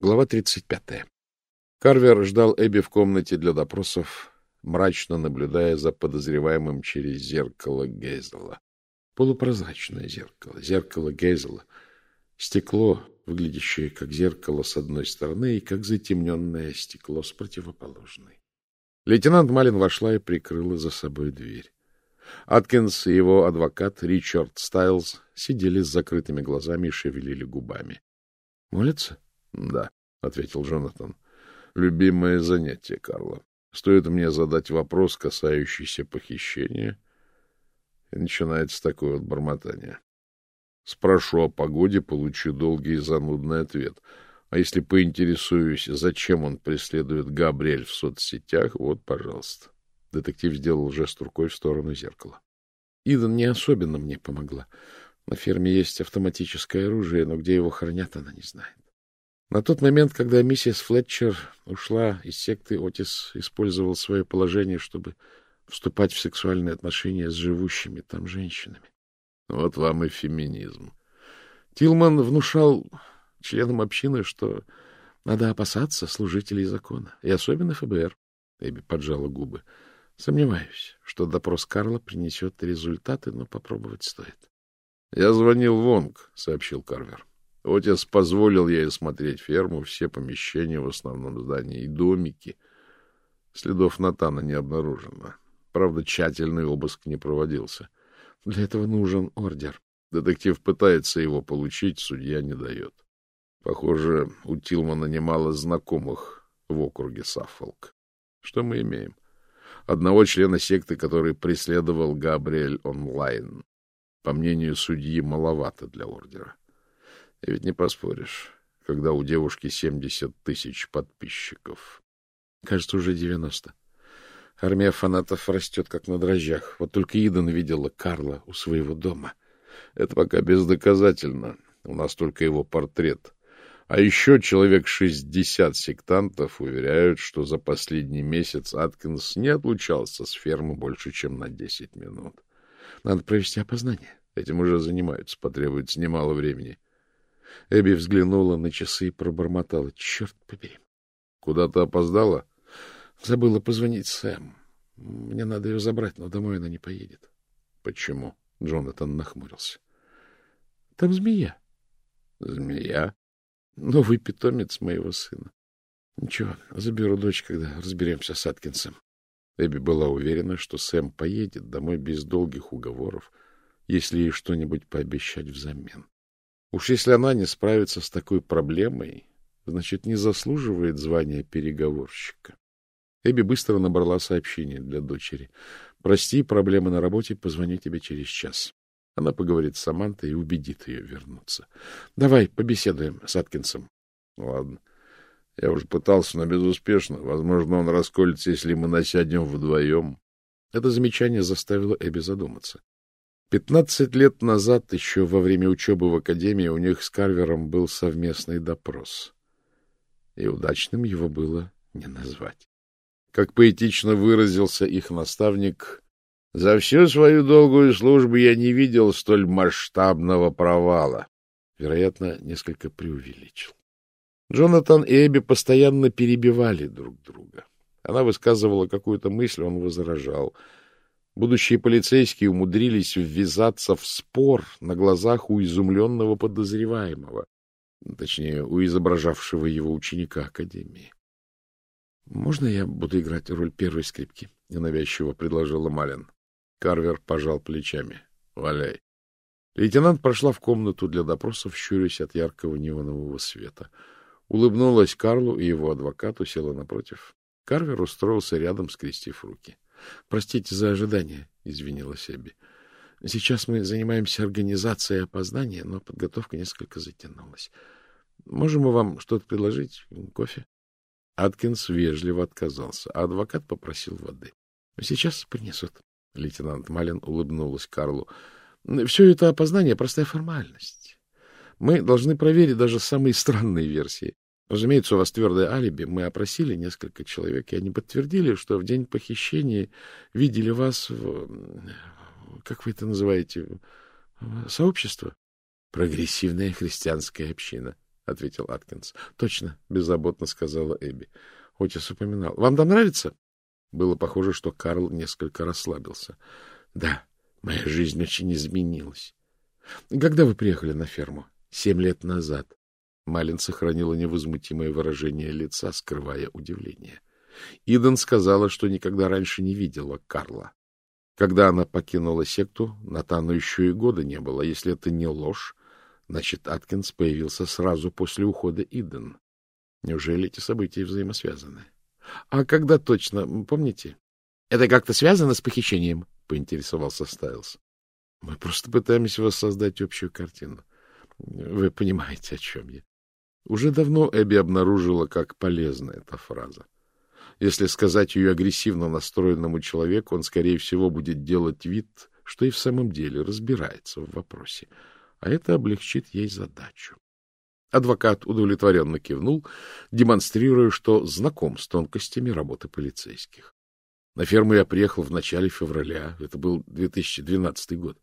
Глава 35. Карвер ждал Эбби в комнате для допросов, мрачно наблюдая за подозреваемым через зеркало Гейзела. Полупрозрачное зеркало, зеркало Гейзела, стекло, выглядящее как зеркало с одной стороны и как затемненное стекло с противоположной. Лейтенант Малин вошла и прикрыла за собой дверь. Аткинс и его адвокат Ричард Стайлз сидели с закрытыми глазами и шевелили губами. — Молятся? — Да, — ответил Джонатан. — Любимое занятие, Карла. Стоит мне задать вопрос, касающийся похищения, и начинается такое вот бормотание. Спрошу о погоде, получу долгий и занудный ответ. А если поинтересуюсь, зачем он преследует Габриэль в соцсетях, вот, пожалуйста. Детектив сделал жест рукой в сторону зеркала. Идан не особенно мне помогла. На ферме есть автоматическое оружие, но где его хранят, она не знает. На тот момент, когда миссис Флетчер ушла из секты, Отис использовал свое положение, чтобы вступать в сексуальные отношения с живущими там женщинами. Вот вам и феминизм. Тилман внушал членам общины, что надо опасаться служителей закона, и особенно ФБР. Эбби поджала губы. Сомневаюсь, что допрос Карла принесет результаты, но попробовать стоит. — Я звонил в ОНГ, — сообщил Карвер. Отец позволил ей осмотреть ферму, все помещения в основном здании и домики. Следов Натана не обнаружено. Правда, тщательный обыск не проводился. Для этого нужен ордер. Детектив пытается его получить, судья не дает. Похоже, у Тилмана немало знакомых в округе Саффолк. Что мы имеем? Одного члена секты, который преследовал Габриэль онлайн. По мнению судьи, маловато для ордера. И ведь не поспоришь, когда у девушки 70 тысяч подписчиков. Кажется, уже 90. Армия фанатов растет, как на дрожжах. Вот только Идан видела Карла у своего дома. Это пока бездоказательно. У нас только его портрет. А еще человек шестьдесят сектантов уверяют, что за последний месяц Аткинс не отлучался с фермы больше, чем на десять минут. Надо провести опознание. Этим уже занимаются, потребуется немало времени. Эбби взглянула на часы и пробормотала. — Черт побери. — Куда ты опоздала? — Забыла позвонить Сэм. Мне надо ее забрать, но домой она не поедет. — Почему? — Джонатан нахмурился. — Там змея. — Змея? — Новый питомец моего сына. — Ничего, заберу дочь, когда разберемся с Аткинсом. Эбби была уверена, что Сэм поедет домой без долгих уговоров, если ей что-нибудь пообещать взамен. Уж если она не справится с такой проблемой, значит, не заслуживает звания переговорщика. Эбби быстро набрала сообщение для дочери. «Прости, проблемы на работе, позвоню тебе через час». Она поговорит с Самантой и убедит ее вернуться. «Давай побеседуем с Аткинсом». «Ладно. Я уже пытался, но безуспешно. Возможно, он расколется, если мы насядем вдвоем». Это замечание заставило Эбби задуматься. Пятнадцать лет назад, еще во время учебы в академии, у них с Карвером был совместный допрос. И удачным его было не назвать. Как поэтично выразился их наставник, «За всю свою долгую службу я не видел столь масштабного провала». Вероятно, несколько преувеличил. Джонатан и Эбби постоянно перебивали друг друга. Она высказывала какую-то мысль, он возражал — Будущие полицейские умудрились ввязаться в спор на глазах у изумленного подозреваемого, точнее, у изображавшего его ученика Академии. — Можно я буду играть роль первой скрипки? — ненавязчиво предложила Малин. Карвер пожал плечами. — Валяй. Лейтенант прошла в комнату для допросов, щурясь от яркого неонового света. Улыбнулась Карлу и его адвокату, села напротив. Карвер устроился рядом, скрестив руки. —— Простите за ожидание, — извинилась Эбби. — Сейчас мы занимаемся организацией опознания, но подготовка несколько затянулась. Можем мы вам что-то предложить? Кофе? Аткинс вежливо отказался, а адвокат попросил воды. — Сейчас принесут. Лейтенант Малин улыбнулась Карлу. — Все это опознание — простая формальность. Мы должны проверить даже самые странные версии. Разумеется, у вас твердое алиби. Мы опросили несколько человек, и они подтвердили, что в день похищения видели вас в... Как вы это называете? Сообщество? Прогрессивная христианская община, — ответил Аткинс. — Точно, — беззаботно сказала Эбби. Отис упоминал. — Вам там нравится? Было похоже, что Карл несколько расслабился. — Да, моя жизнь очень изменилась. — Когда вы приехали на ферму? — Семь лет назад. Малин сохранила невозмутимое выражение лица, скрывая удивление. Иден сказала, что никогда раньше не видела Карла. Когда она покинула секту, Натану еще и года не было. Если это не ложь, значит, Аткинс появился сразу после ухода Иден. Неужели эти события взаимосвязаны? — А когда точно, помните? — Это как-то связано с похищением? — поинтересовался Стайлз. — Мы просто пытаемся воссоздать общую картину. Вы понимаете, о чем я. Уже давно Эбби обнаружила, как полезна эта фраза. Если сказать ее агрессивно настроенному человеку, он, скорее всего, будет делать вид, что и в самом деле разбирается в вопросе, а это облегчит ей задачу. Адвокат удовлетворенно кивнул, демонстрируя, что знаком с тонкостями работы полицейских. На ферму я приехал в начале февраля, это был 2012 год.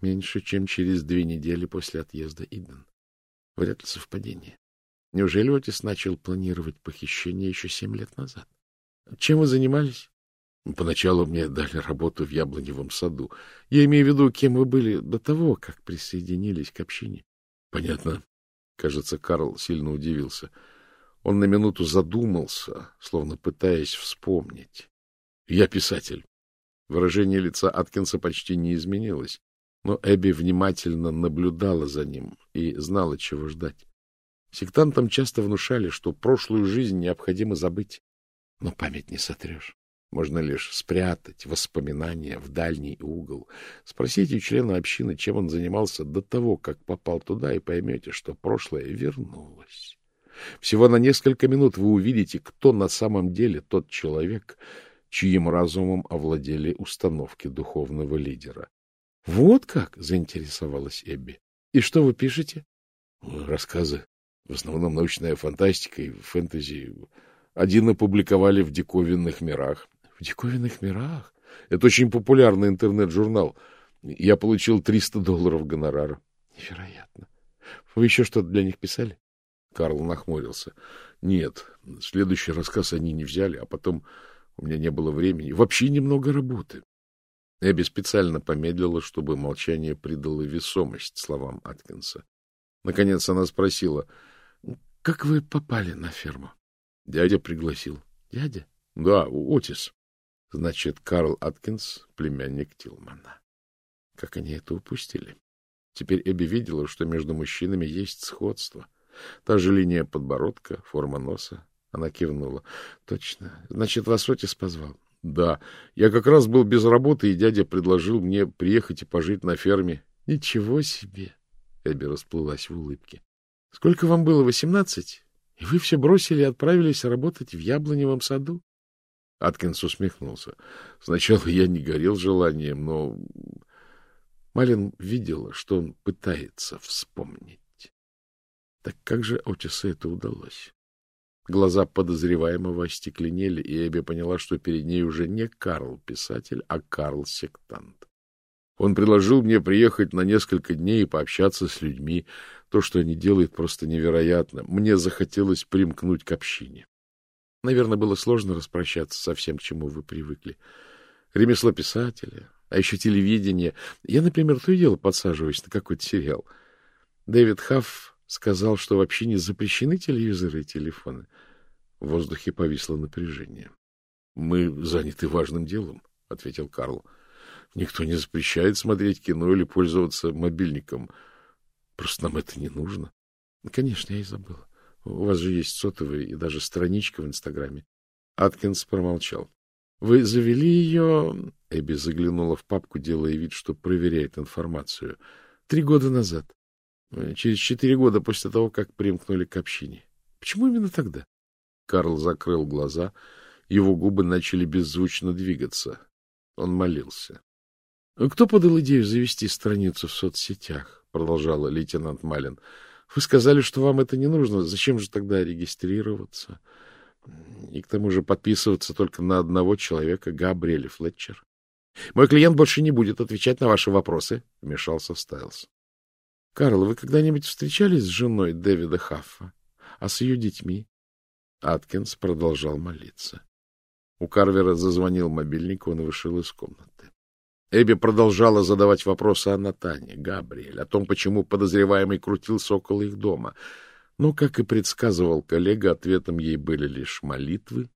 Меньше, чем через две недели после отъезда Иден. Вряд ли совпадение. Неужели Отис начал планировать похищение еще семь лет назад? Чем вы занимались? Поначалу мне дали работу в яблоневом саду. Я имею в виду, кем вы были до того, как присоединились к общине. Понятно. Кажется, Карл сильно удивился. Он на минуту задумался, словно пытаясь вспомнить. Я писатель. Выражение лица Аткинса почти не изменилось, но Эбби внимательно наблюдала за ним и знала, чего ждать. Сектантам часто внушали, что прошлую жизнь необходимо забыть, но память не сотрешь. Можно лишь спрятать воспоминания в дальний угол. Спросите у члена общины, чем он занимался до того, как попал туда, и поймете, что прошлое вернулось. Всего на несколько минут вы увидите, кто на самом деле тот человек, чьим разумом овладели установки духовного лидера. — Вот как? — заинтересовалась Эбби. — И что вы пишете? — Рассказы. В основном научная фантастика и фэнтези. Один опубликовали в «Диковинных мирах». — В «Диковинных мирах»? Это очень популярный интернет-журнал. Я получил 300 долларов гонорара. — Невероятно. Вы еще что-то для них писали? Карл нахмурился. — Нет, следующий рассказ они не взяли, а потом у меня не было времени. Вообще немного работы. Эбби специально помедлила, чтобы молчание придало весомость словам Аткинса. Наконец она спросила, — Как вы попали на ферму? Дядя пригласил. — Дядя? — Да, Отис. Значит, Карл Аткинс — племянник Тилмана. Как они это упустили? Теперь Эбби видела, что между мужчинами есть сходство. Та же линия подбородка, форма носа. Она кивнула. — Точно. Значит, вас Отис позвал? — Да. Я как раз был без работы, и дядя предложил мне приехать и пожить на ферме. — Ничего себе! Эбби расплылась в улыбке. — Сколько вам было? Восемнадцать? И вы все бросили и отправились работать в яблоневом саду? Аткинс усмехнулся. Сначала я не горел желанием, но Малин видела, что он пытается вспомнить. Так как же Отису это удалось? Глаза подозреваемого остекленели, и Эбби поняла, что перед ней уже не Карл-писатель, а Карл-сектант. Он предложил мне приехать на несколько дней и пообщаться с людьми. То, что они делают, просто невероятно. Мне захотелось примкнуть к общине. Наверное, было сложно распрощаться со всем, к чему вы привыкли. Ремесло писателя, а еще телевидение. Я, например, то и дело подсаживаюсь на какой-то сериал. Дэвид Хафф сказал, что в общине запрещены телевизоры и телефоны. В воздухе повисло напряжение. — Мы заняты важным делом, — ответил Карл. — Никто не запрещает смотреть кино или пользоваться мобильником. Просто нам это не нужно. Конечно, я и забыл. У вас же есть сотовый и даже страничка в Инстаграме. Аткинс промолчал. Вы завели ее... Эбби заглянула в папку, делая вид, что проверяет информацию. Три года назад. Через четыре года после того, как примкнули к общине. Почему именно тогда? Карл закрыл глаза. Его губы начали беззвучно двигаться. Он молился. — Кто подал идею завести страницу в соцсетях? — продолжала лейтенант Малин. — Вы сказали, что вам это не нужно. Зачем же тогда регистрироваться? И к тому же подписываться только на одного человека, Габриэль Флетчер. — Мой клиент больше не будет отвечать на ваши вопросы, — вмешался Стайлз. Карл, вы когда-нибудь встречались с женой Дэвида Хаффа? А с ее детьми? Аткинс продолжал молиться. У Карвера зазвонил мобильник, он вышел из комнаты. Эбби продолжала задавать вопросы о Натане, Габриэль, о том, почему подозреваемый крутился около их дома. Но, как и предсказывал коллега, ответом ей были лишь молитвы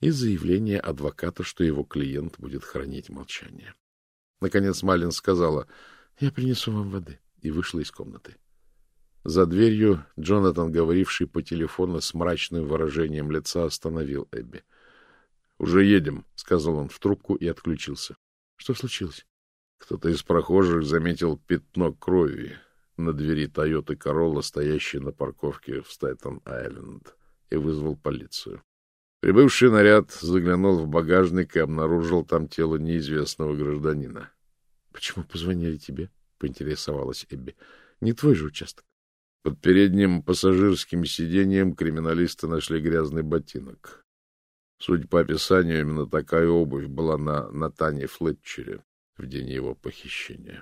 и заявление адвоката, что его клиент будет хранить молчание. Наконец Малин сказала, «Я принесу вам воды» и вышла из комнаты. За дверью Джонатан, говоривший по телефону с мрачным выражением лица, остановил Эбби. — Уже едем, — сказал он в трубку и отключился. — Что случилось? Кто-то из прохожих заметил пятно крови на двери Тойоты Королла, стоящей на парковке в Стайтон-Айленд, и вызвал полицию. Прибывший наряд заглянул в багажник и обнаружил там тело неизвестного гражданина. — Почему позвонили тебе? — поинтересовалась Эбби. — Не твой же участок. Под передним пассажирским сиденьем криминалисты нашли грязный ботинок. Судя по описанию, именно такая обувь была на Натане Флетчере в день его похищения.